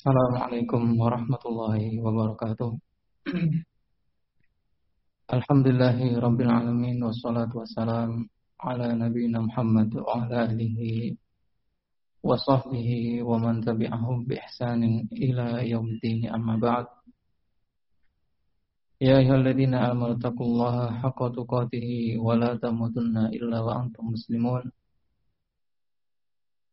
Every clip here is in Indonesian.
Assalamualaikum warahmatullahi wabarakatuh. Alhamdulillahi rabbil alamin wassalatu wassalam ala nabiyina Muhammad wa ala alihi wa sahbihi wa man tabi'ahum bi ihsanin ila yaumiddin amma ba'd. Ya ayyuhalladzina amanu taqullaha haqqa tuqatih wa la tamutunna illa wa antum muslimun.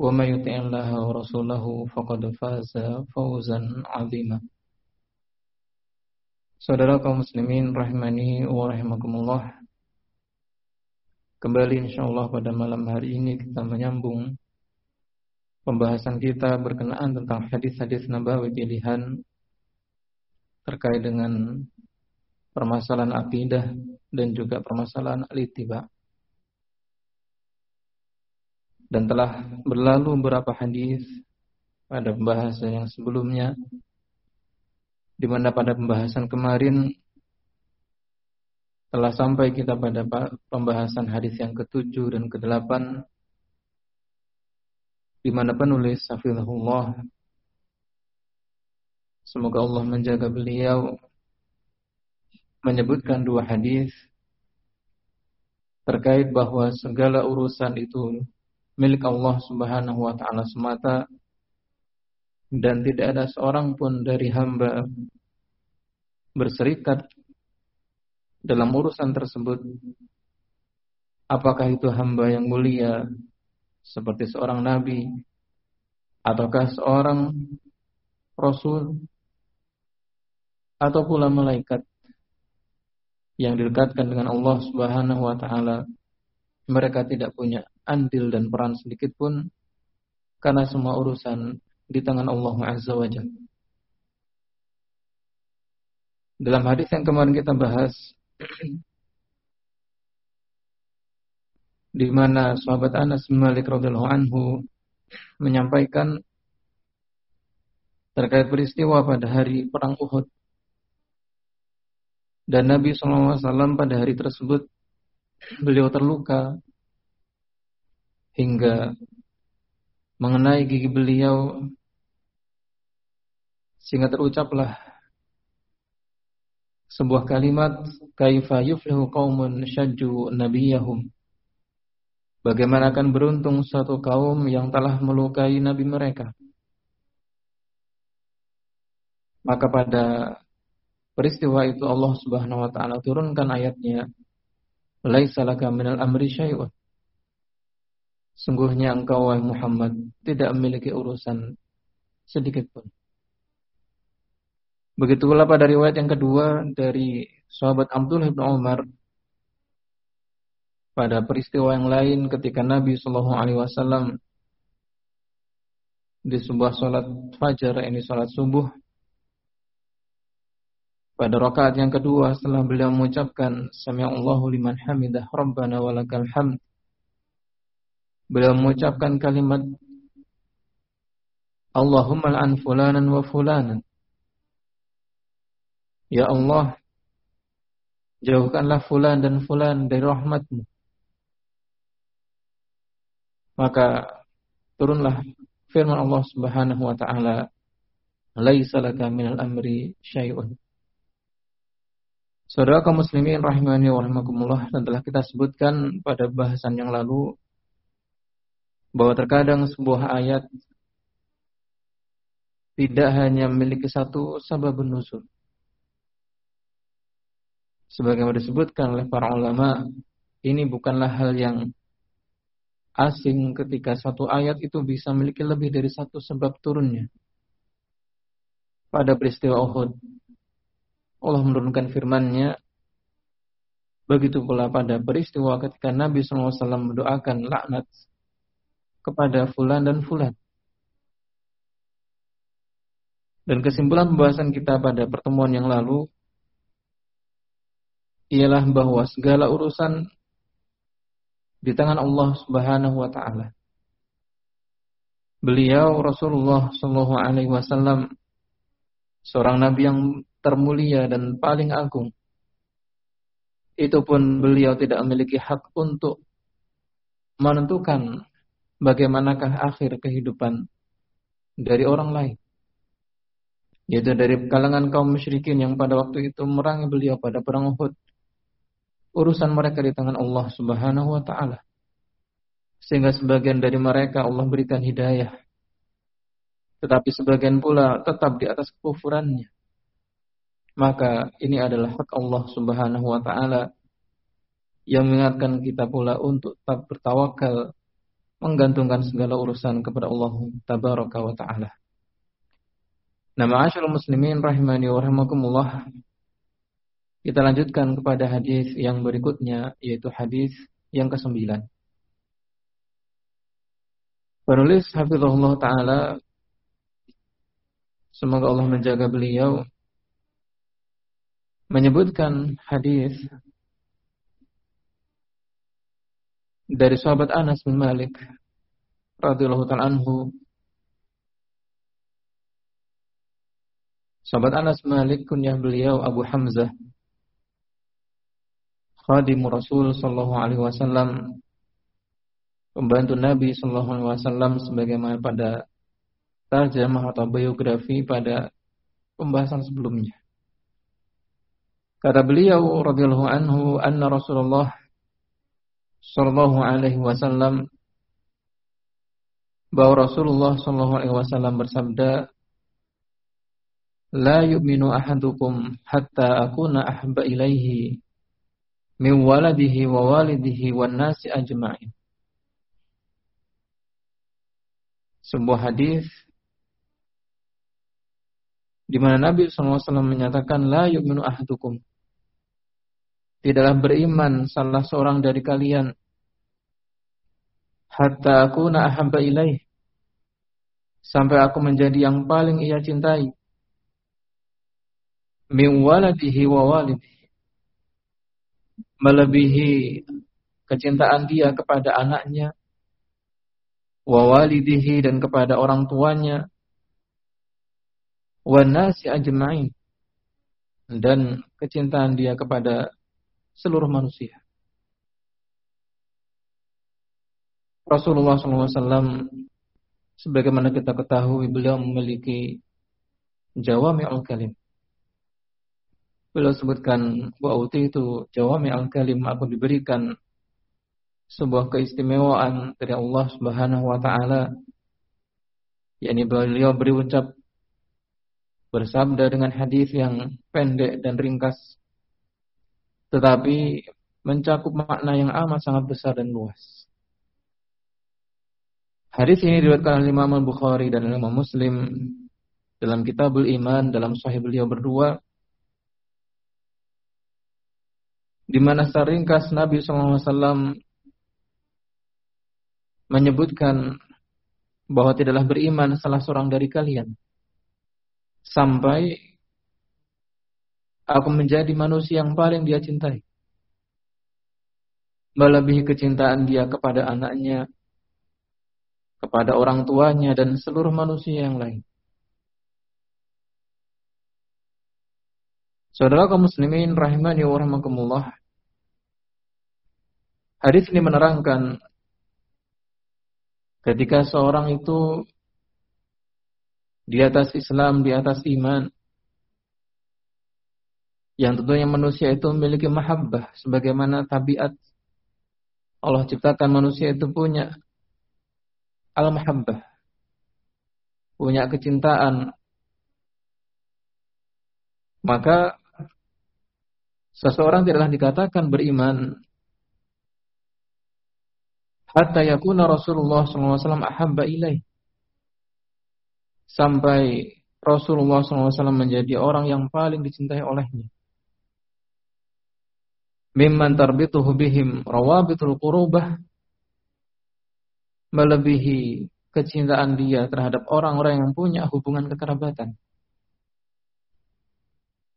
ومن يطع الله ورسوله فقد فاز فوزا عظيما Saudara kaum muslimin rahimani wa rahimakumullah Kembali insyaallah pada malam hari ini kita menyambung Pembahasan kita berkenaan tentang hadis-hadis nabawi pilihan Terkait dengan permasalahan akidah dan juga permasalahan al-ittiba' dan telah berlalu beberapa hadis pada pembahasan yang sebelumnya di mana pada pembahasan kemarin telah sampai kita pada pembahasan hadis yang ketujuh dan kedelapan di mana penulis Safilahullah semoga Allah menjaga beliau menyebutkan dua hadis terkait bahwa segala urusan itu milik Allah Subhanahu wa taala semata dan tidak ada seorang pun dari hamba berserikat dalam urusan tersebut. Apakah itu hamba yang mulia seperti seorang nabi ataukah seorang rasul atau pula malaikat yang didekatkan dengan Allah Subhanahu wa taala? Mereka tidak punya andil dan peran sedikit pun karena semua urusan di tangan Allah Azza wa Jalla. Dalam hadis yang kemarin kita bahas di mana sahabat Anas bin Malik radhiyallahu anhu menyampaikan terkait peristiwa pada hari perang Uhud dan Nabi SAW pada hari tersebut beliau terluka hingga mengenai gigi beliau. Sehingga terucaplah sebuah kalimat kaifa yuflihu qaumun syajju nabiyahum. Bagaimana akan beruntung satu kaum yang telah melukai nabi mereka? Maka pada peristiwa itu Allah Subhanahu wa taala turunkan ayatnya Laisa laka minal amri syai'un Sungguhnya engkau wahai Muhammad tidak memiliki urusan sedikit pun. Begitu pula pada riwayat yang kedua dari sahabat Abdullah bin Umar pada peristiwa yang lain ketika Nabi Shallallahu Alaihi Wasallam di sebuah sholat fajar ini sholat subuh pada rakaat yang kedua setelah beliau mengucapkan Allahu liman hamidah Rabbana walakal hamd Beliau mengucapkan kalimat Allahumma al'an fulanan wa fulanan. Ya Allah, jauhkanlah fulan dan fulan dari rahmatmu. Maka turunlah firman Allah Subhanahu wa taala, "Laisa laka minal amri syai'un." Saudara kaum muslimin rahimani wa rahimakumullah telah kita sebutkan pada bahasan yang lalu bahwa terkadang sebuah ayat tidak hanya memiliki satu sabab nuzul. Sebagaimana disebutkan oleh para ulama, ini bukanlah hal yang asing ketika satu ayat itu bisa memiliki lebih dari satu sebab turunnya. Pada peristiwa Uhud, Allah menurunkan firman-Nya. Begitu pula pada peristiwa ketika Nabi SAW mendoakan laknat kepada fulan dan fulan. Dan kesimpulan pembahasan kita pada pertemuan yang lalu ialah bahwa segala urusan di tangan Allah Subhanahu wa taala. Beliau Rasulullah Shallallahu alaihi wasallam seorang nabi yang termulia dan paling agung. Itu pun beliau tidak memiliki hak untuk menentukan bagaimanakah akhir kehidupan dari orang lain yaitu dari kalangan kaum musyrikin yang pada waktu itu merangi beliau pada perang Uhud. Urusan mereka di tangan Allah Subhanahu wa taala. Sehingga sebagian dari mereka Allah berikan hidayah. Tetapi sebagian pula tetap di atas kekufurannya. Maka ini adalah hak Allah Subhanahu wa taala yang mengingatkan kita pula untuk tetap bertawakal menggantungkan segala urusan kepada Allah Tabaraka wa taala. Ma'asyarul muslimin rahimani wa rahimakumullah. Kita lanjutkan kepada hadis yang berikutnya yaitu hadis yang ke-9. Penulis hafizahullah taala semoga Allah menjaga beliau menyebutkan hadis dari sahabat Anas bin Malik radhiyallahu taala anhu Sahabat Anas Malik kunyah beliau Abu Hamzah Khadim Rasul sallallahu alaihi wasallam pembantu Nabi sallallahu alaihi wasallam sebagaimana pada tarjamah atau biografi pada pembahasan sebelumnya. Kata beliau radhiyallahu anhu anna Rasulullah sallallahu alaihi wasallam bahwa Rasulullah sallallahu alaihi wasallam bersabda La yu'minu ahadukum hatta akuna ahabba ilaihi min waladihi wa walidihi wan nasi ajma'in. Sebuah hadis di mana Nabi SAW menyatakan la yu'minu ahadukum. Tidaklah beriman salah seorang dari kalian. Hatta akuna ahabba ilaih. Sampai aku menjadi yang paling ia cintai. Min waladihi wa walidihi. Melebihi kecintaan dia kepada anaknya. Wa walidihi dan kepada orang tuanya. Wa nasi ajma'in. Dan kecintaan dia kepada seluruh manusia. Rasulullah SAW sebagaimana kita ketahui beliau memiliki jawami'ul kalim Beliau sebutkan wa itu jawami al-kalim aku diberikan sebuah keistimewaan dari Allah Subhanahu wa taala yakni beliau berucap bersabda dengan hadis yang pendek dan ringkas tetapi mencakup makna yang amat sangat besar dan luas. Hadis ini diriwayatkan oleh Imam Al-Bukhari dan Imam Muslim dalam Kitabul Iman dalam sahih beliau berdua di mana seringkas Nabi SAW menyebutkan bahwa tidaklah beriman salah seorang dari kalian sampai aku menjadi manusia yang paling dia cintai melebihi kecintaan dia kepada anaknya kepada orang tuanya dan seluruh manusia yang lain Saudara kaum muslimin rahimani wa rahimakumullah. Hadis ini menerangkan ketika seorang itu di atas Islam, di atas iman, yang tentunya manusia itu memiliki mahabbah sebagaimana tabiat Allah ciptakan manusia itu punya al-mahabbah punya kecintaan maka Seseorang tidaklah dikatakan beriman hatta yakuna Rasulullah SAW ahabba ilaih. Sampai Rasulullah SAW menjadi orang yang paling dicintai olehnya. Mimman tarbituhu bihim rawabitul qurubah melebihi kecintaan dia terhadap orang-orang yang punya hubungan kekerabatan.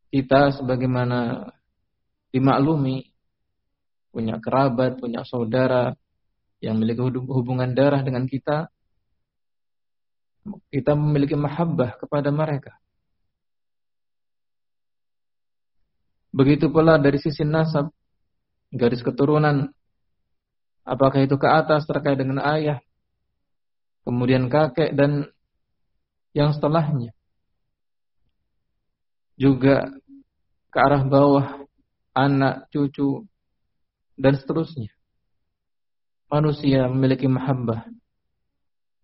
kita sebagaimana dimaklumi punya kerabat, punya saudara yang memiliki hubungan darah dengan kita, kita memiliki mahabbah kepada mereka. Begitu pula dari sisi nasab, garis keturunan, apakah itu ke atas terkait dengan ayah, kemudian kakek dan yang setelahnya. Juga ke arah bawah, anak, cucu, dan seterusnya. Manusia memiliki mahabbah,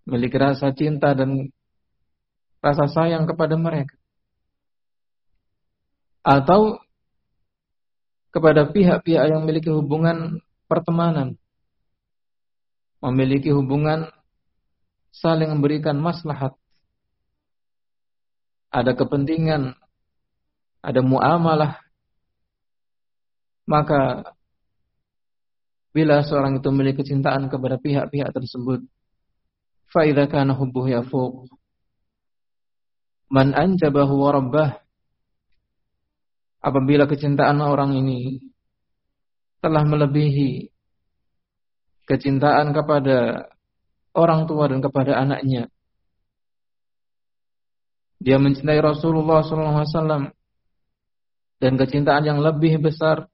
memiliki rasa cinta dan rasa sayang kepada mereka. Atau kepada pihak-pihak yang memiliki hubungan pertemanan, memiliki hubungan saling memberikan maslahat. Ada kepentingan, ada muamalah. Maka bila seorang itu memiliki cintaan kepada pihak-pihak tersebut, fa idza kana hubbuhu yafuq man anjabahu wa Apabila kecintaan orang ini telah melebihi kecintaan kepada orang tua dan kepada anaknya. Dia mencintai Rasulullah SAW dan kecintaan yang lebih besar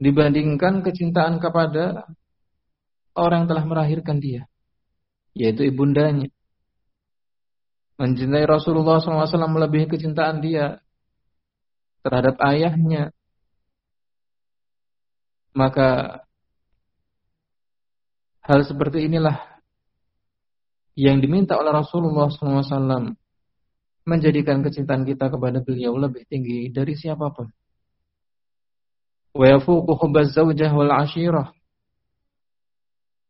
dibandingkan kecintaan kepada orang yang telah melahirkan dia, yaitu ibundanya. Mencintai Rasulullah SAW melebihi kecintaan dia terhadap ayahnya, maka hal seperti inilah yang diminta oleh Rasulullah SAW menjadikan kecintaan kita kepada beliau lebih tinggi dari siapa pun.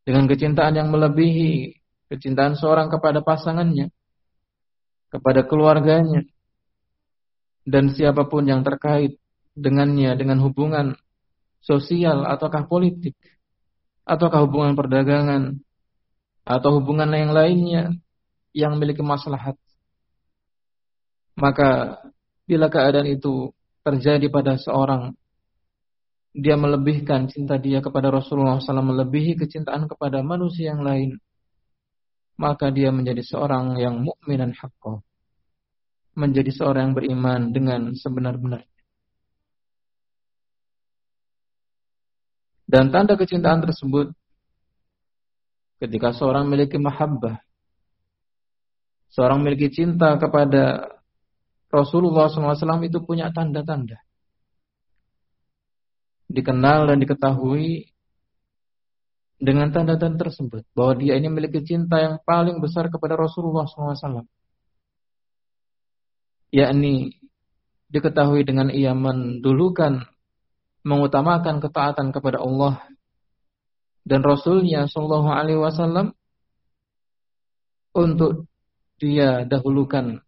Dengan kecintaan yang melebihi kecintaan seorang kepada pasangannya kepada keluarganya dan siapa pun yang terkait dengannya dengan hubungan sosial ataukah politik ataukah hubungan perdagangan atau hubungan yang lainnya yang memiliki maslahat maka bila keadaan itu terjadi pada seorang dia melebihkan cinta dia kepada Rasulullah SAW melebihi kecintaan kepada manusia yang lain, maka dia menjadi seorang yang mukminan haqqo. Menjadi seorang yang beriman dengan sebenar-benarnya. Dan tanda kecintaan tersebut ketika seorang memiliki mahabbah, seorang memiliki cinta kepada Rasulullah SAW itu punya tanda-tanda dikenal dan diketahui dengan tanda-tanda tersebut bahwa dia ini memiliki cinta yang paling besar kepada Rasulullah SAW. Yakni diketahui dengan ia mendulukan, mengutamakan ketaatan kepada Allah dan Rasulnya Shallallahu Alaihi Wasallam untuk dia dahulukan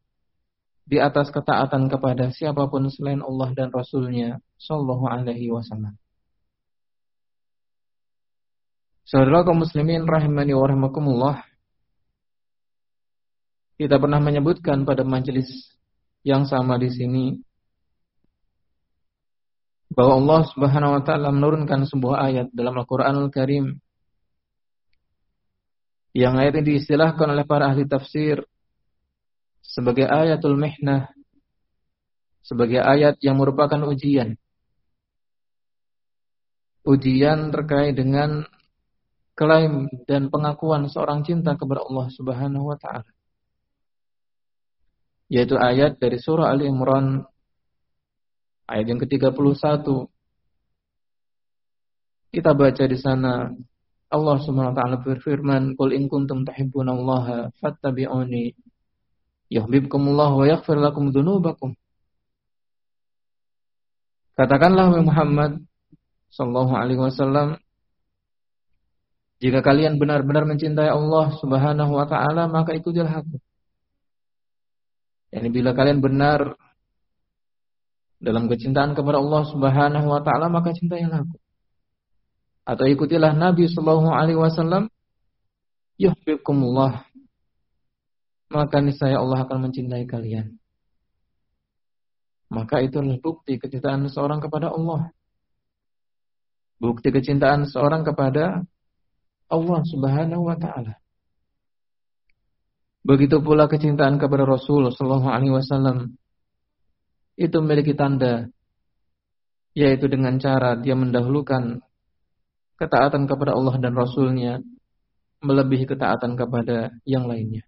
di atas ketaatan kepada siapa pun selain Allah dan Rasulnya Sallallahu Alaihi Wasallam. Saudara kaum muslimin rahimani wa rahimakumullah. Kita pernah menyebutkan pada majelis yang sama di sini bahwa Allah Subhanahu wa taala menurunkan sebuah ayat dalam Al-Qur'anul Karim yang ayat ini diistilahkan oleh para ahli tafsir sebagai ayatul mihnah, sebagai ayat yang merupakan ujian. Ujian terkait dengan klaim dan pengakuan seorang cinta kepada Allah Subhanahu wa taala. Yaitu ayat dari surah Ali Imran ayat yang ke-31. Kita baca di sana Allah Subhanahu wa taala berfirman, "Qul in kuntum tuhibbunallaha fattabi'uni yuhibbukumullah wa yaghfir lakum dzunubakum. Katakanlah Muhammad sallallahu alaihi wasallam jika kalian benar-benar mencintai Allah Subhanahu wa taala maka ikutilah aku. Yani bila kalian benar dalam kecintaan kepada Allah Subhanahu wa taala maka cintailah aku. Atau ikutilah Nabi sallallahu alaihi wasallam yuhibbukumullah maka niscaya Allah akan mencintai kalian. maka itu adalah bukti kecintaan seorang kepada Allah. Bukti kecintaan seorang kepada Allah Subhanahu wa taala. Begitu pula kecintaan kepada Rasul sallallahu alaihi wasallam itu memiliki tanda yaitu dengan cara dia mendahulukan ketaatan kepada Allah dan Rasulnya melebihi ketaatan kepada yang lainnya.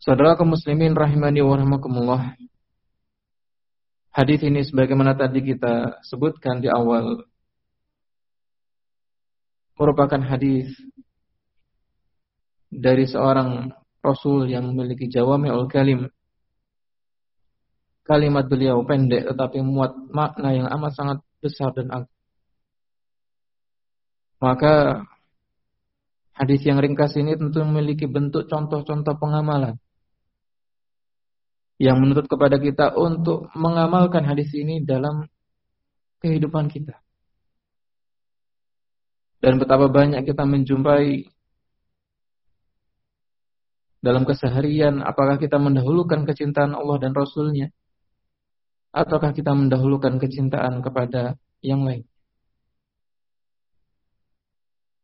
Saudara kaum muslimin rahimani wa rahmakumullah. Hadis ini sebagaimana tadi kita sebutkan di awal merupakan hadis dari seorang rasul yang memiliki jawami'ul kalim Kalimat beliau pendek tetapi muat makna yang amat sangat besar dan agung. Maka hadis yang ringkas ini tentu memiliki bentuk contoh-contoh pengamalan yang menuntut kepada kita untuk mengamalkan hadis ini dalam kehidupan kita. Dan betapa banyak kita menjumpai dalam keseharian apakah kita mendahulukan kecintaan Allah dan Rasulnya ataukah kita mendahulukan kecintaan kepada yang lain?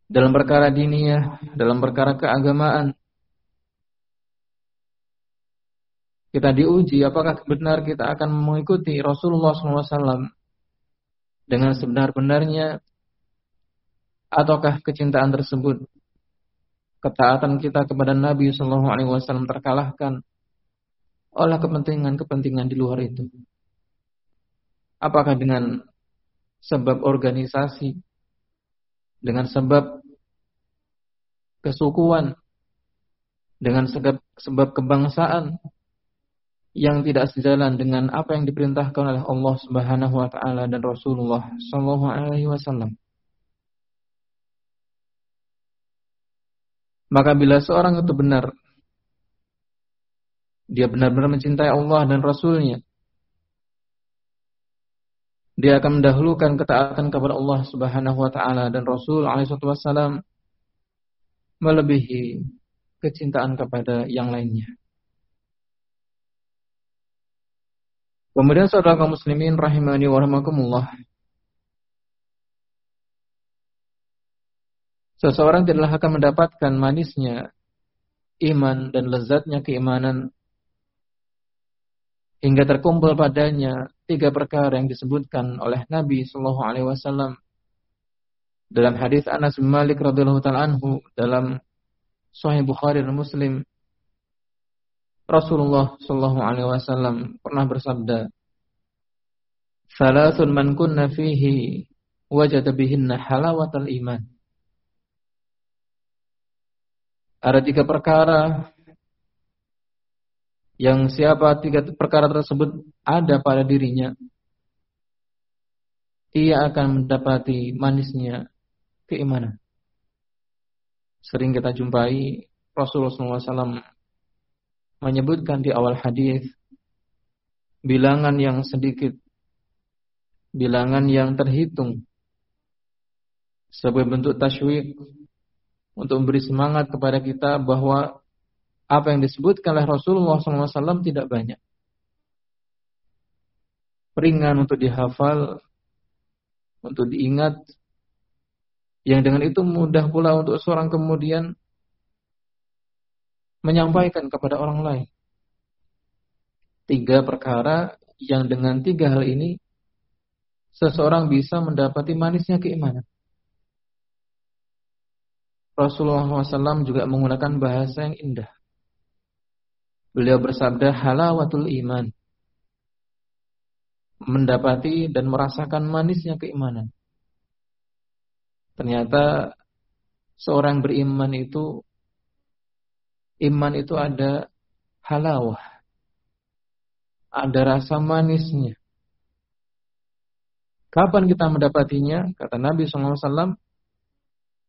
Dalam perkara diniyah, dalam perkara keagamaan, kita diuji apakah benar kita akan mengikuti Rasulullah SAW dengan sebenar-benarnya ataukah kecintaan tersebut ketaatan kita kepada Nabi SAW terkalahkan oleh kepentingan-kepentingan di luar itu. Apakah dengan sebab organisasi, dengan sebab kesukuan, dengan sebab, sebab kebangsaan yang tidak sejalan dengan apa yang diperintahkan oleh Allah Subhanahu wa taala dan Rasulullah sallallahu alaihi wasallam. Maka bila seorang itu benar dia benar-benar mencintai Allah dan Rasulnya dia akan mendahulukan ketaatan kepada Allah Subhanahu wa taala dan Rasul alaihi wasallam melebihi kecintaan kepada yang lainnya. Kemudian saudara kaum muslimin rahimani wa rahimakumullah. Seseorang tidaklah akan mendapatkan manisnya iman dan lezatnya keimanan hingga terkumpul padanya tiga perkara yang disebutkan oleh Nabi Shallallahu Alaihi Wasallam dalam hadis Anas bin Malik radhiyallahu taala anhu dalam Sahih Bukhari dan Muslim Rasulullah Shallallahu Alaihi Wasallam pernah bersabda, "Salasun man kunna fihi wajada bihinna iman." Ada tiga perkara yang siapa tiga perkara tersebut ada pada dirinya, ia akan mendapati manisnya keimanan. Sering kita jumpai Rasulullah SAW menyebutkan di awal hadis bilangan yang sedikit, bilangan yang terhitung sebagai bentuk tasywik untuk memberi semangat kepada kita bahwa apa yang disebutkan oleh Rasulullah SAW tidak banyak. Ringan untuk dihafal, untuk diingat, yang dengan itu mudah pula untuk seorang kemudian menyampaikan kepada orang lain. Tiga perkara yang dengan tiga hal ini seseorang bisa mendapati manisnya keimanan. Rasulullah SAW juga menggunakan bahasa yang indah. Beliau bersabda halawatul iman. Mendapati dan merasakan manisnya keimanan. Ternyata seorang beriman itu iman itu ada halawah. Ada rasa manisnya. Kapan kita mendapatinya? Kata Nabi SAW,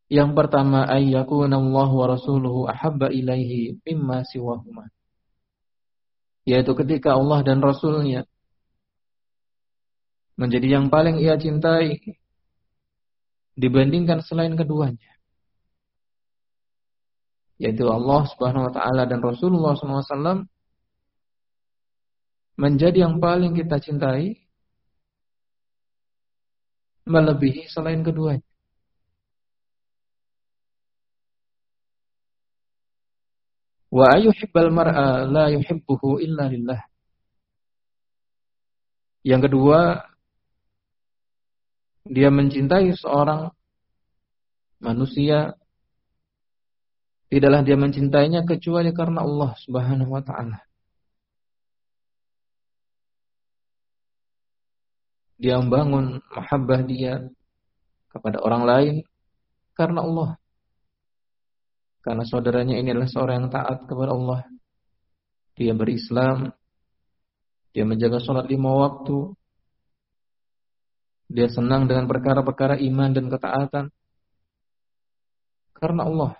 yang pertama ayyakunallahu wa rasuluhu ahabba ilaihi mimma siwahumah yaitu ketika Allah dan Rasulnya menjadi yang paling ia cintai dibandingkan selain keduanya yaitu Allah Subhanahu wa taala dan Rasulullah SAW menjadi yang paling kita cintai melebihi selain keduanya. Wa ayuhibbal mar'a la yuhibbuhu illa lillah. Yang kedua, dia mencintai seorang manusia tidaklah dia mencintainya kecuali karena Allah Subhanahu wa taala. Dia membangun mahabbah dia kepada orang lain karena Allah. Karena saudaranya ini adalah seorang yang taat kepada Allah. Dia berislam. Dia menjaga sholat lima waktu. Dia senang dengan perkara-perkara iman dan ketaatan. Karena Allah.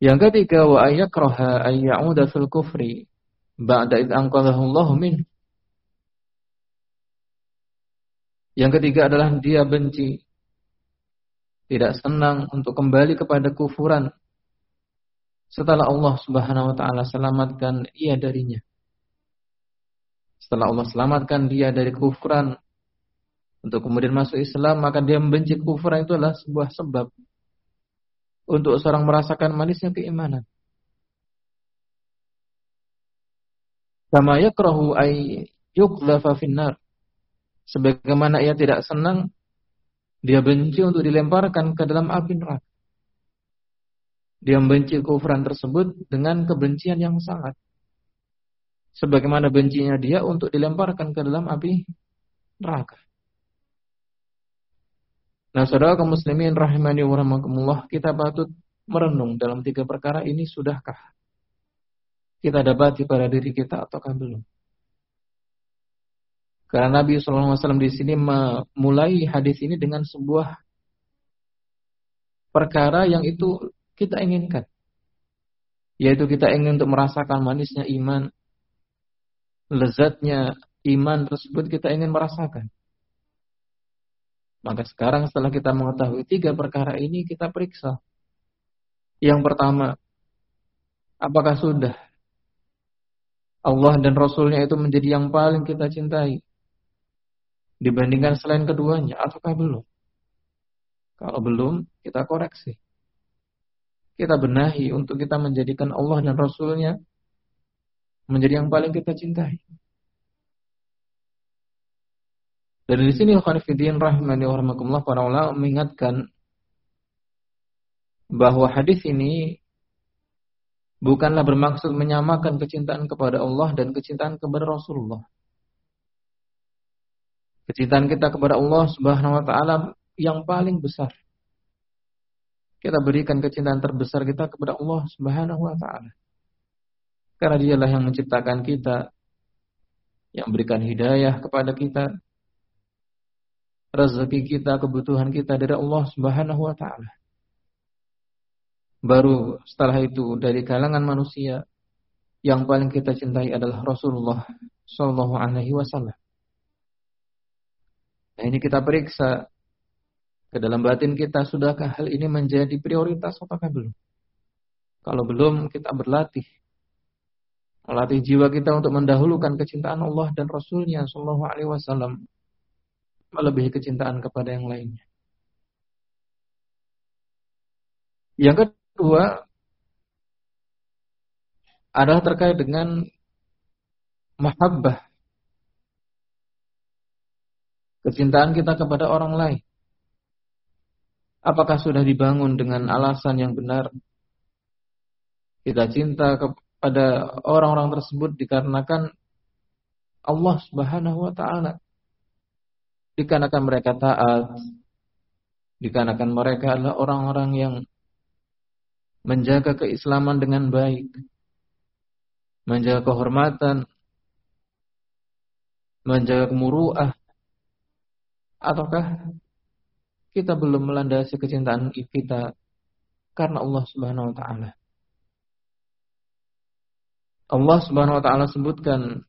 Yang ketiga wa ayakraha ayyauda fil kufri ba'da id anqadhahu. Yang ketiga adalah dia benci tidak senang untuk kembali kepada kufuran setelah Allah Subhanahu wa taala selamatkan ia darinya. Setelah Allah selamatkan dia dari kufuran untuk kemudian masuk Islam, maka dia membenci kufuran itu adalah sebuah sebab untuk seorang merasakan manisnya keimanan. Kama yakrahu ay yuqdhafa finnar. Sebagaimana ia tidak senang, dia benci untuk dilemparkan ke dalam api neraka. Dia membenci kufuran tersebut dengan kebencian yang sangat. Sebagaimana bencinya dia untuk dilemparkan ke dalam api neraka. Nah, saudara kaum muslimin rahimani wa rahmakumullah, kita patut merenung dalam tiga perkara ini sudahkah kita dapati pada diri kita ataukah belum? Karena Nabi SAW di sini memulai hadis ini dengan sebuah perkara yang itu kita inginkan. Yaitu kita ingin untuk merasakan manisnya iman. Lezatnya iman tersebut kita ingin merasakan. Maka sekarang setelah kita mengetahui tiga perkara ini kita periksa. Yang pertama, apakah sudah Allah dan Rasulnya itu menjadi yang paling kita cintai? Dibandingkan selain keduanya ataukah belum? Kalau belum, kita koreksi. Kita benahi untuk kita menjadikan Allah dan Rasulnya menjadi yang paling kita cintai. Dan di sini Khanifidin rahimani wa para ulama mengingatkan bahwa hadis ini bukanlah bermaksud menyamakan kecintaan kepada Allah dan kecintaan kepada Rasulullah. Kecintaan kita kepada Allah Subhanahu wa taala yang paling besar. Kita berikan kecintaan terbesar kita kepada Allah Subhanahu wa taala. Karena dialah yang menciptakan kita, yang berikan hidayah kepada kita, rezeki kita, kebutuhan kita dari Allah Subhanahu wa taala. Baru setelah itu dari kalangan manusia yang paling kita cintai adalah Rasulullah sallallahu alaihi wasallam. Nah ini kita periksa ke dalam batin kita sudahkah hal ini menjadi prioritas ataukah belum? Kalau belum kita berlatih melatih jiwa kita untuk mendahulukan kecintaan Allah dan Rasulnya Shallallahu Alaihi Wasallam melebihi kecintaan kepada yang lainnya. Yang kedua adalah terkait dengan mahabbah kecintaan kita kepada orang lain. Apakah sudah dibangun dengan alasan yang benar? Kita cinta kepada orang-orang tersebut dikarenakan Allah Subhanahu wa taala. Dikarenakan mereka taat, dikarenakan mereka adalah orang-orang yang menjaga keislaman dengan baik, menjaga kehormatan, menjaga kemuruah, Ataukah kita belum melandasi kecintaan kita karena Allah Subhanahu wa taala? Allah Subhanahu wa taala sebutkan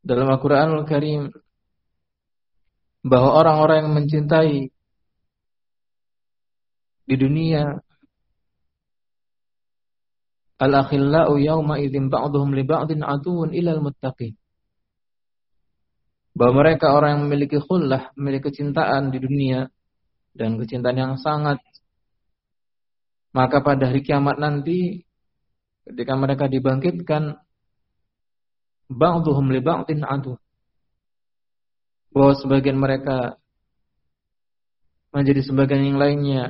dalam Al-Qur'anul Karim bahwa orang-orang yang mencintai di dunia Al-akhillau yawma idzin ba'dhum li ba'din aduwwun ilal muttaqin. Bahwa mereka orang yang memiliki khullah, memiliki kecintaan di dunia dan kecintaan yang sangat maka pada hari kiamat nanti ketika mereka dibangkitkan ba'dhum li ba'din adu. Bahwa sebagian mereka menjadi sebagian yang lainnya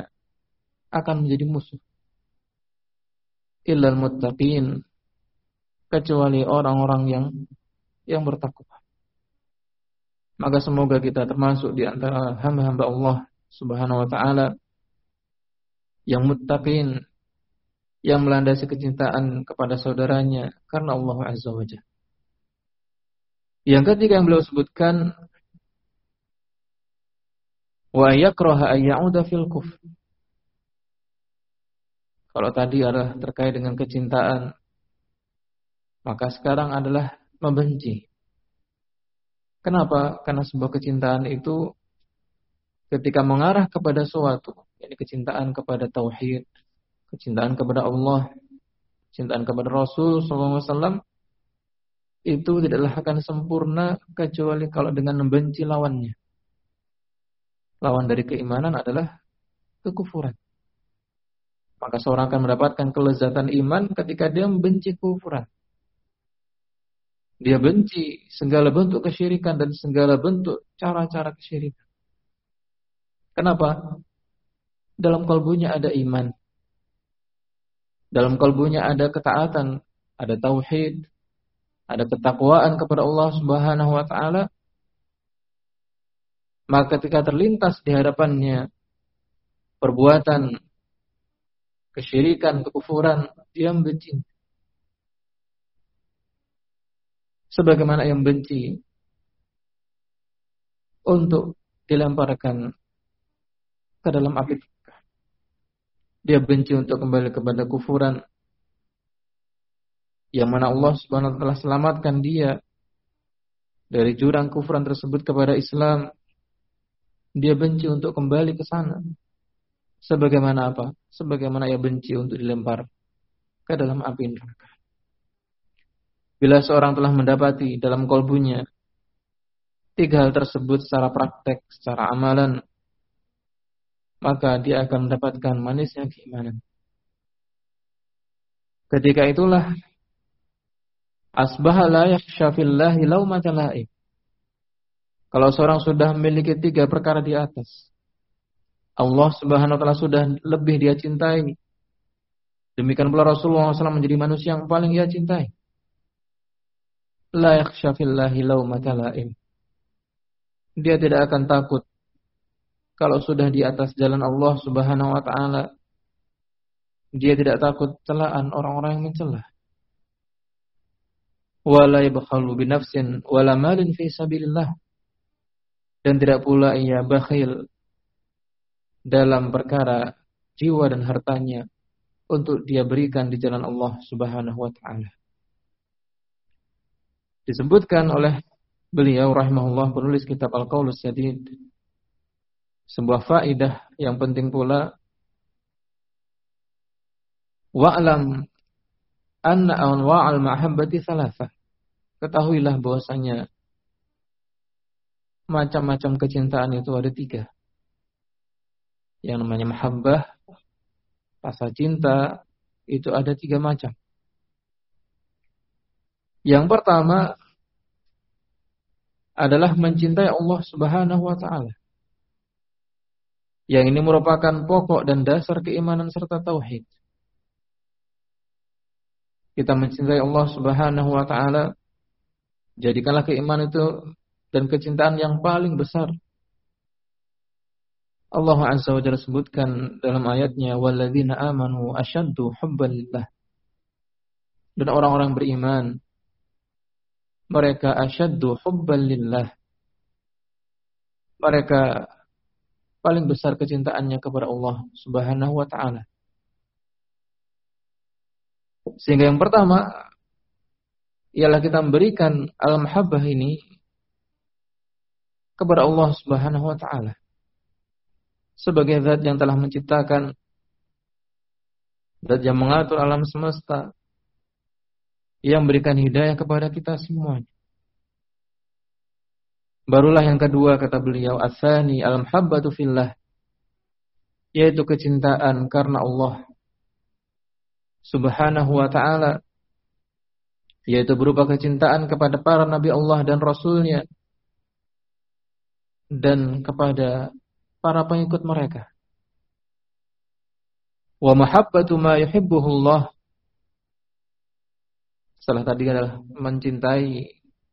akan menjadi musuh illal muttaqin kecuali orang-orang yang yang bertakwa. Maka semoga kita termasuk di antara hamba-hamba Allah Subhanahu wa taala yang muttaqin yang melandasi kecintaan kepada saudaranya karena Allah Azza wa Jalla. Yang ketiga yang beliau sebutkan wa yakraha ayyauda fil kufr kalau tadi adalah terkait dengan kecintaan, maka sekarang adalah membenci. Kenapa? Karena sebuah kecintaan itu ketika mengarah kepada suatu, yakni kecintaan kepada tauhid, kecintaan kepada Allah, kecintaan kepada Rasul SAW, itu tidaklah akan sempurna kecuali kalau dengan membenci lawannya. Lawan dari keimanan adalah kekufuran. Maka seorang akan mendapatkan kelezatan iman ketika dia membenci kufuran. Dia benci segala bentuk kesyirikan dan segala bentuk cara-cara kesyirikan. Kenapa? Dalam kalbunya ada iman. Dalam kalbunya ada ketaatan, ada tauhid, ada ketakwaan kepada Allah Subhanahu wa taala. Maka ketika terlintas di hadapannya perbuatan kesyirikan, kekufuran, dia membenci. Sebagaimana yang benci untuk dilemparkan ke dalam api Dia benci untuk kembali kepada kufuran yang mana Allah Subhanahu wa taala selamatkan dia dari jurang kufuran tersebut kepada Islam. Dia benci untuk kembali ke sana. Sebagaimana apa? Sebagaimana ia benci untuk dilempar ke dalam api neraka. Bila seorang telah mendapati dalam kolbunya tiga hal tersebut secara praktek, secara amalan, maka dia akan mendapatkan manisnya keimanan. Ketika itulah asbaha la yakhsha fillahi laumata Kalau seorang sudah memiliki tiga perkara di atas, Allah Subhanahu wa taala sudah lebih dia cintai. Demikian pula Rasulullah SAW menjadi manusia yang paling dia cintai. La yakhsha fillahi Dia tidak akan takut kalau sudah di atas jalan Allah Subhanahu wa taala. Dia tidak takut celaan orang-orang yang mencela. Wala yabkhalu wala malin fi sabilillah. Dan tidak pula ia bakhil dalam perkara jiwa dan hartanya untuk dia berikan di jalan Allah Subhanahu wa taala. Disebutkan oleh beliau rahimahullah penulis kitab Al-Qaulus Sadid sebuah faidah yang penting pula wa'lam anna anwa'al mahabbati thalatha. Ketahuilah bahwasanya macam-macam kecintaan itu ada tiga yang namanya mahabbah, rasa cinta, itu ada tiga macam. Yang pertama adalah mencintai Allah Subhanahu wa taala. Yang ini merupakan pokok dan dasar keimanan serta tauhid. Kita mencintai Allah Subhanahu wa taala, jadikanlah keimanan itu dan kecintaan yang paling besar Allah Azza wa Jalla sebutkan dalam ayatnya walladzina amanu asyaddu hubban lillah. Dan orang-orang beriman mereka asyaddu hubban lillah. Mereka paling besar kecintaannya kepada Allah Subhanahu wa taala. Sehingga yang pertama ialah kita memberikan al-mahabbah ini kepada Allah Subhanahu wa taala sebagai zat yang telah menciptakan zat yang mengatur alam semesta yang memberikan hidayah kepada kita semuanya. Barulah yang kedua kata beliau asani al-mahabbatu fillah yaitu kecintaan karena Allah Subhanahu wa taala yaitu berupa kecintaan kepada para nabi Allah dan rasulnya dan kepada para pengikut mereka. Wa mahabbatu ma yuhibbuhu Allah setelah tadi adalah mencintai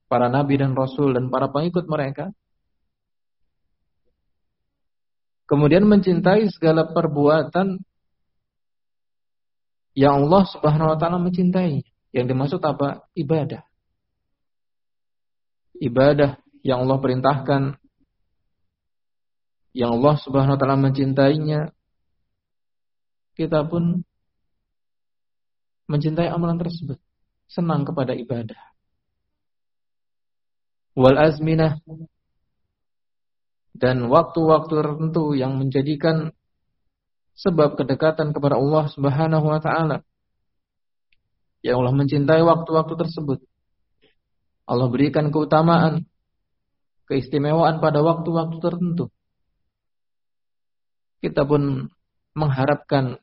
para nabi dan rasul dan para pengikut mereka. Kemudian mencintai segala perbuatan yang Allah Subhanahu wa taala mencintai. Yang dimaksud apa? Ibadah. Ibadah yang Allah perintahkan yang Allah Subhanahu wa taala mencintainya kita pun mencintai amalan tersebut senang kepada ibadah. Wal azminah dan waktu-waktu tertentu yang menjadikan sebab kedekatan kepada Allah Subhanahu wa taala. Ya Allah mencintai waktu-waktu tersebut. Allah berikan keutamaan, keistimewaan pada waktu-waktu tertentu. Kita pun mengharapkan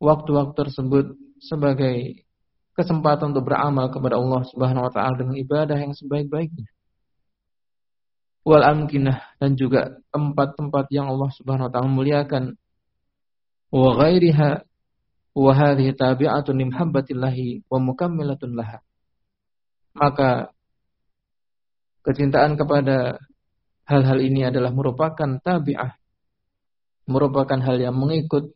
waktu-waktu tersebut sebagai kesempatan untuk beramal kepada Allah Subhanahu wa taala dengan ibadah yang sebaik-baiknya. Wal amkinah dan juga tempat-tempat yang Allah Subhanahu wa taala muliakan wa ghairiha wa hadhihi tabi'atun li muhabbatillahi wa mukammilatun laha. Maka kecintaan kepada hal-hal ini adalah merupakan tabi'ah merupakan hal yang mengikut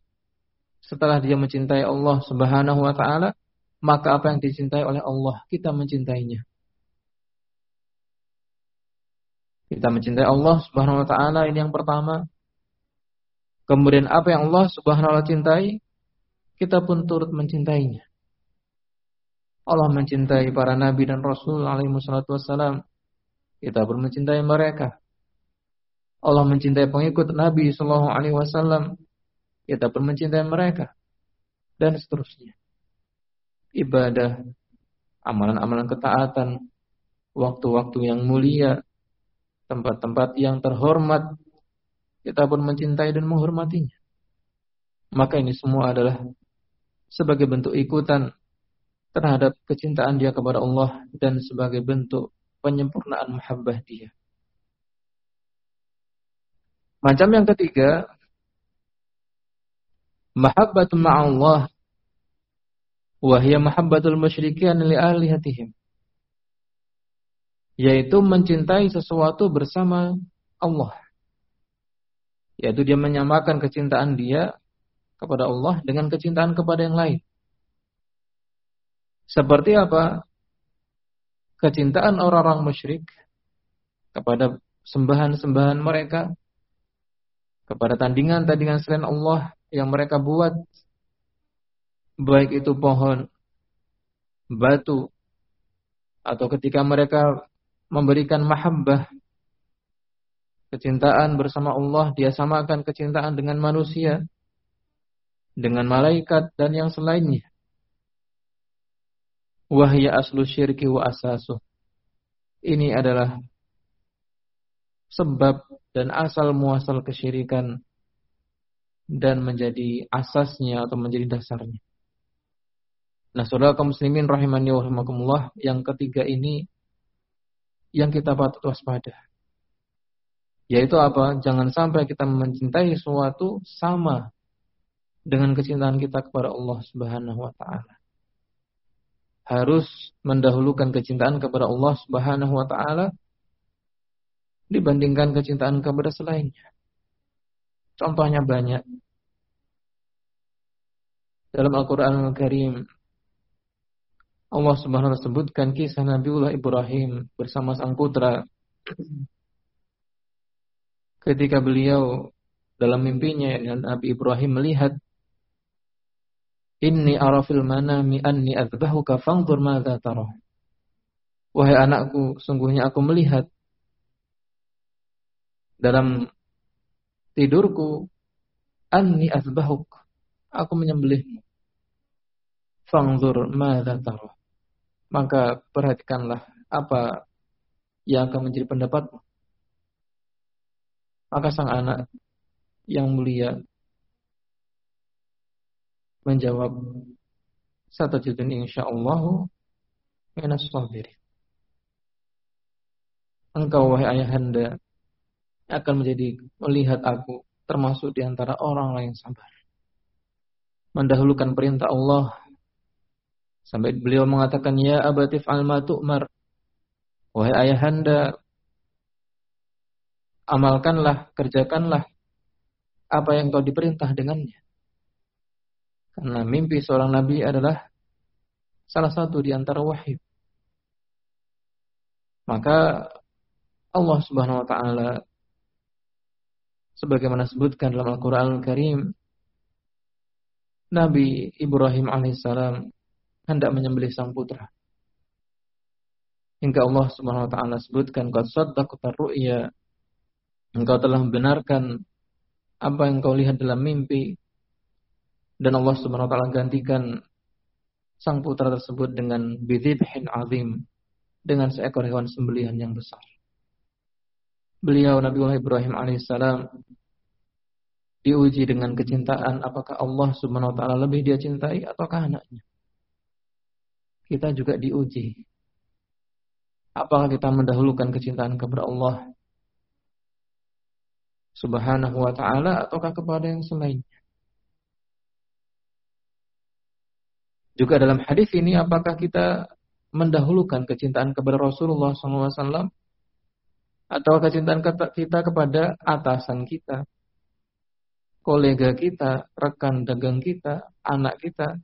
setelah dia mencintai Allah Subhanahu wa taala, maka apa yang dicintai oleh Allah, kita mencintainya. Kita mencintai Allah Subhanahu wa taala ini yang pertama. Kemudian apa yang Allah Subhanahu wa taala cintai, kita pun turut mencintainya. Allah mencintai para nabi dan rasul alaihi wassalam. Kita pun mencintai mereka. Allah mencintai pengikut Nabi sallallahu alaihi wasallam kita pun mencintai mereka dan seterusnya. Ibadah, amalan-amalan ketaatan, waktu-waktu yang mulia, tempat-tempat yang terhormat, kita pun mencintai dan menghormatinya. Maka ini semua adalah sebagai bentuk ikutan terhadap kecintaan dia kepada Allah dan sebagai bentuk penyempurnaan mahabbah dia. Macam yang ketiga, mahabbatun ma'allah wa hiya mahabbatul musyrikin li alihatihim. Yaitu mencintai sesuatu bersama Allah. Yaitu dia menyamakan kecintaan dia kepada Allah dengan kecintaan kepada yang lain. Seperti apa? Kecintaan orang-orang musyrik kepada sembahan-sembahan mereka kepada tandingan-tandingan selain Allah yang mereka buat. Baik itu pohon, batu atau ketika mereka memberikan mahabbah kecintaan bersama Allah dia samakan kecintaan dengan manusia dengan malaikat dan yang selainnya. Wahya aslu syirki wa asasuh. Ini adalah sebab dan asal muasal kesyirikan dan menjadi asasnya atau menjadi dasarnya. Nah, saudara kaum muslimin rahimani wa rahimakumullah, yang ketiga ini yang kita patut waspada. Yaitu apa? Jangan sampai kita mencintai sesuatu sama dengan kecintaan kita kepada Allah Subhanahu wa taala. Harus mendahulukan kecintaan kepada Allah Subhanahu wa taala dibandingkan kecintaan kepada selainnya. Contohnya banyak. Dalam Al-Quran Al-Karim, Allah Subhanahu wa sebutkan kisah Nabiullah Ibrahim bersama sang putra ketika beliau dalam mimpinya Nabi Ibrahim melihat Inni arafil manami anni adzbahuka fangdur madza tarah. Wahai anakku, sungguhnya aku melihat dalam tidurku anni azbahuk aku menyembelihmu Fangzur madza tara. Maka perhatikanlah apa yang akan menjadi pendapatmu. Maka sang anak yang mulia menjawab satajidun insyaallah minas sabirin. Engkau wahai ayahanda akan menjadi melihat aku termasuk di antara orang lain sabar. Mendahulukan perintah Allah sampai beliau mengatakan ya abatif alma tu'mar wahai ayahanda amalkanlah kerjakanlah apa yang kau diperintah dengannya karena mimpi seorang nabi adalah salah satu di antara wahyu. Maka Allah Subhanahu wa taala sebagaimana sebutkan dalam Al-Qur'an Al-Karim Nabi Ibrahim alaihissalam hendak menyembelih sang putra. Hingga Allah Subhanahu wa taala sebutkan qad saddaqta ru'ya engkau telah membenarkan apa yang kau lihat dalam mimpi dan Allah Subhanahu wa taala gantikan sang putra tersebut dengan bidhibhin azim dengan seekor hewan sembelihan yang besar. Beliau Nabi Ibrahim alaihissalam diuji dengan kecintaan apakah Allah Subhanahu wa taala lebih dia cintai ataukah anaknya. Kita juga diuji. Apakah kita mendahulukan kecintaan kepada Allah Subhanahu wa taala ataukah kepada yang selainnya? Juga dalam hadis ini apakah kita mendahulukan kecintaan kepada Rasulullah SAW atau kecintaan kita kepada atasan kita, kolega kita, rekan dagang kita, anak kita,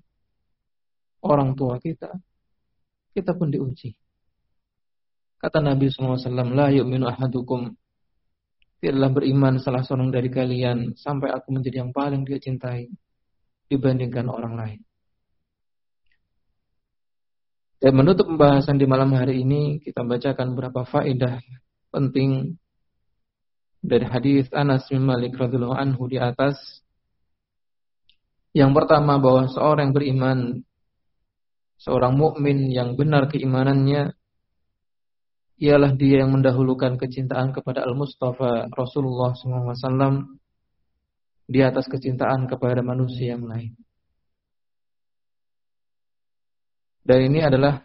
orang tua kita, kita pun diuji. Kata Nabi SAW, La yu'minu ahadukum Tidaklah beriman salah seorang dari kalian Sampai aku menjadi yang paling dia cintai Dibandingkan orang lain dan menutup pembahasan di malam hari ini kita bacakan beberapa faedah penting dari hadis Anas bin Malik radhiyallahu anhu di atas. Yang pertama bahwa seorang yang beriman seorang mukmin yang benar keimanannya ialah dia yang mendahulukan kecintaan kepada Al-Mustafa Rasulullah SAW di atas kecintaan kepada manusia yang lain. Dan ini adalah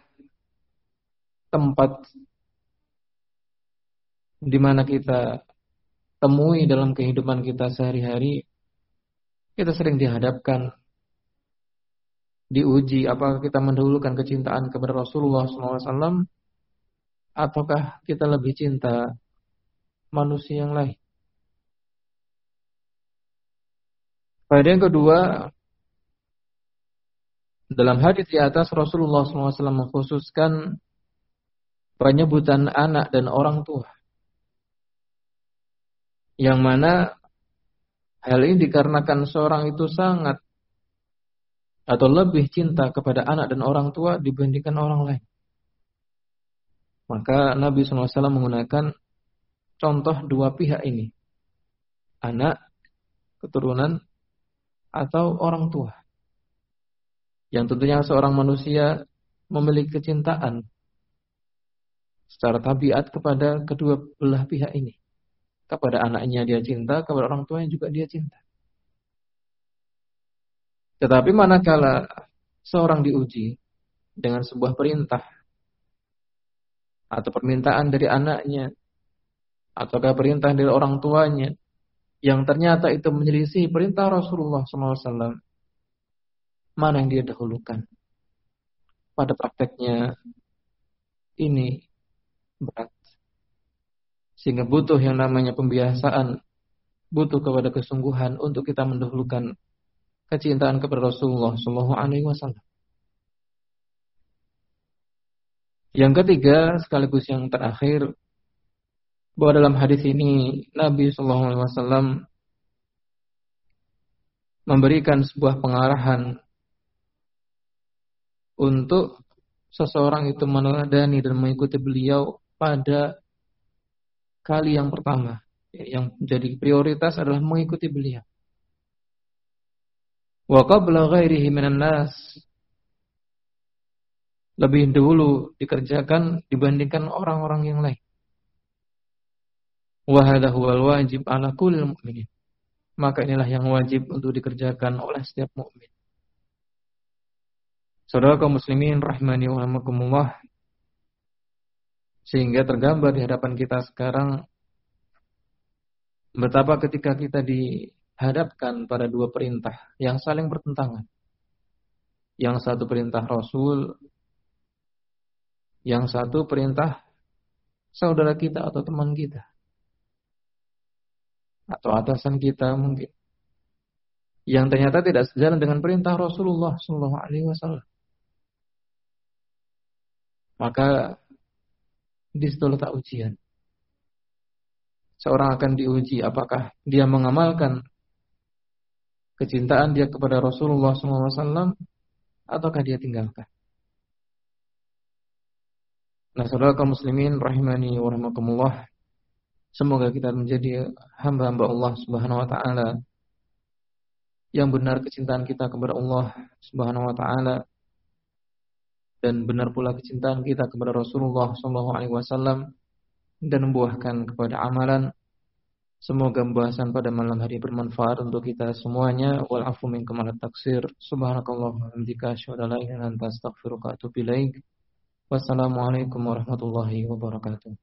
tempat di mana kita temui dalam kehidupan kita sehari-hari. Kita sering dihadapkan diuji apakah kita mendahulukan kecintaan kepada Rasulullah SAW ataukah kita lebih cinta manusia yang lain. Pada yang kedua, dalam hadis di atas Rasulullah SAW mengkhususkan penyebutan anak dan orang tua. Yang mana hal ini dikarenakan seorang itu sangat atau lebih cinta kepada anak dan orang tua dibandingkan orang lain. Maka Nabi SAW menggunakan contoh dua pihak ini. Anak, keturunan, atau orang tua yang tentunya seorang manusia memiliki kecintaan secara tabiat kepada kedua belah pihak ini. Kepada anaknya dia cinta, kepada orang tuanya juga dia cinta. Tetapi manakala seorang diuji dengan sebuah perintah atau permintaan dari anaknya ataukah perintah dari orang tuanya yang ternyata itu menyelisih perintah Rasulullah SAW mana yang dia dahulukan. Pada prakteknya ini berat. Sehingga butuh yang namanya pembiasaan, butuh kepada kesungguhan untuk kita mendahulukan kecintaan kepada Rasulullah Shallallahu Alaihi Wasallam. Yang ketiga, sekaligus yang terakhir, bahwa dalam hadis ini Nabi Shallallahu Alaihi Wasallam memberikan sebuah pengarahan untuk seseorang itu meneladani dan mengikuti beliau pada kali yang pertama. Yang menjadi prioritas adalah mengikuti beliau. Wa qabla ghairihi minan nas lebih dulu dikerjakan dibandingkan orang-orang yang lain. Wahada huwal wajib ala kulli mu'minin. Maka inilah yang wajib untuk dikerjakan oleh setiap mukmin. Saudara kaum muslimin rahimani wa rahmakumullah. Sehingga tergambar di hadapan kita sekarang betapa ketika kita dihadapkan pada dua perintah yang saling bertentangan. Yang satu perintah Rasul, yang satu perintah saudara kita atau teman kita. Atau atasan kita mungkin. Yang ternyata tidak sejalan dengan perintah Rasulullah SAW. Maka di situ letak ujian. Seorang akan diuji apakah dia mengamalkan kecintaan dia kepada Rasulullah SAW ataukah dia tinggalkan. Nah, saudara kaum muslimin rahimani wa rahmakumullah. Semoga kita menjadi hamba-hamba Allah Subhanahu wa taala yang benar kecintaan kita kepada Allah Subhanahu wa taala dan benar pula kecintaan kita kepada Rasulullah sallallahu alaihi wasallam dan membuahkan kepada amalan. Semoga pembahasan pada malam hari bermanfaat untuk kita semuanya. Wal afu minkum taksir. Subhanakallah wa bihamdika asyhadu an la ilaha illa anta astaghfiruka wa atubu ilaik. Wassalamualaikum warahmatullahi wabarakatuh.